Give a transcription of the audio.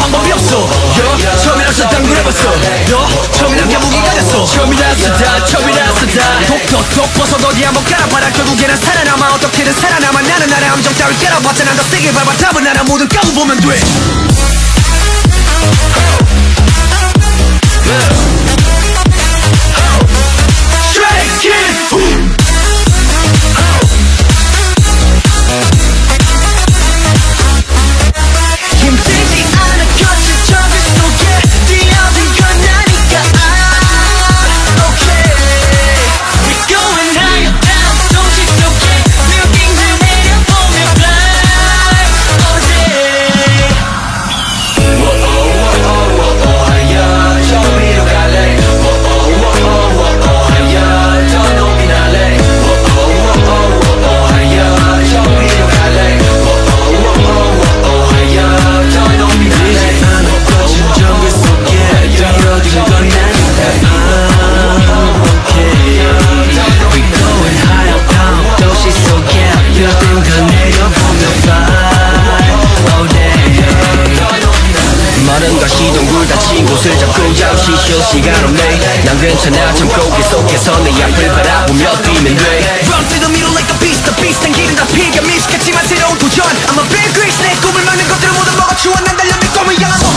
방법이 없어. 여 처음이라서 당구해봤어. 너 처음이라 감옥이 가렸어. 처음이라서 다 처음이라서 다. 독톡톡 벗어 어디 한번 뭐 깔아봐라. 결국에는 살아남아. 어떻게든 살아남아. 나는 나의 함정 따위 깔아봤자 난더 세게 밟아. 답은 알아. 모든 까고 보면 돼. Yeah. 쉴 시간 없네. 난 괜찮아. 참고 계속해서 내 앞을 바라보며 뛰면 돼. Run through the middle like a beast. The beast 난 길은 다 피가 미식했지만 새로운 도전. I'm a big grease 내 꿈을 막는 것들을 모두 먹어치워 난 달려 내 꿈을 향한 너